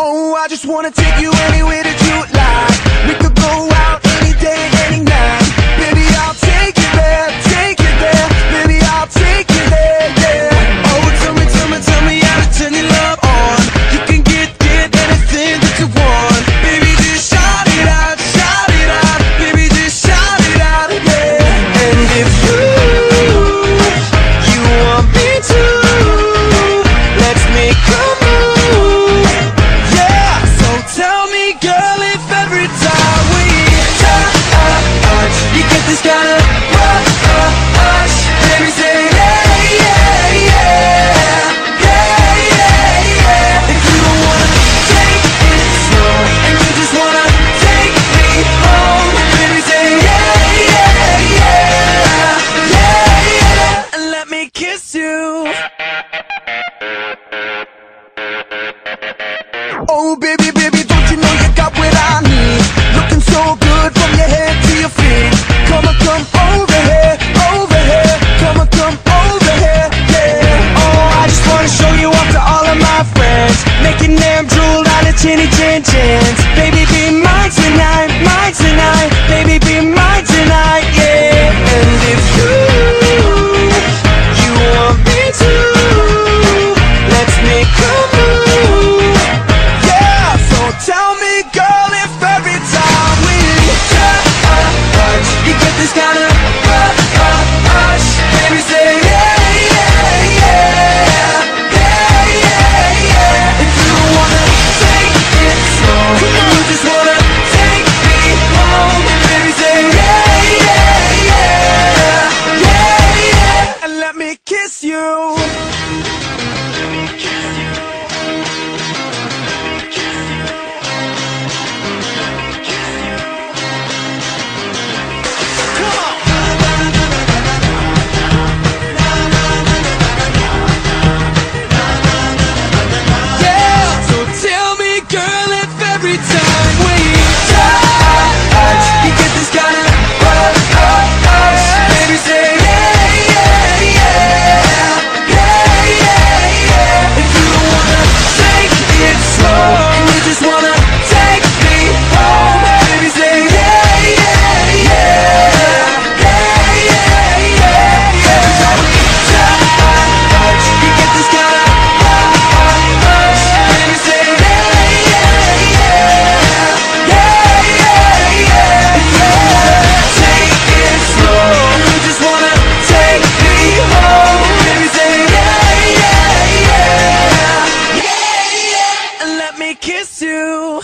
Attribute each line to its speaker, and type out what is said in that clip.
Speaker 1: Oh, I just wanna take you anywhere that you like. We could go Oh, baby, baby, don't you know you got what I need? Looking so good from your head to your feet. Come on, come over here, over here. Come on, come over here, yeah. Oh, I just wanna show you off to all of my friends, making them drool out a chinny chin chin. let me kiss you.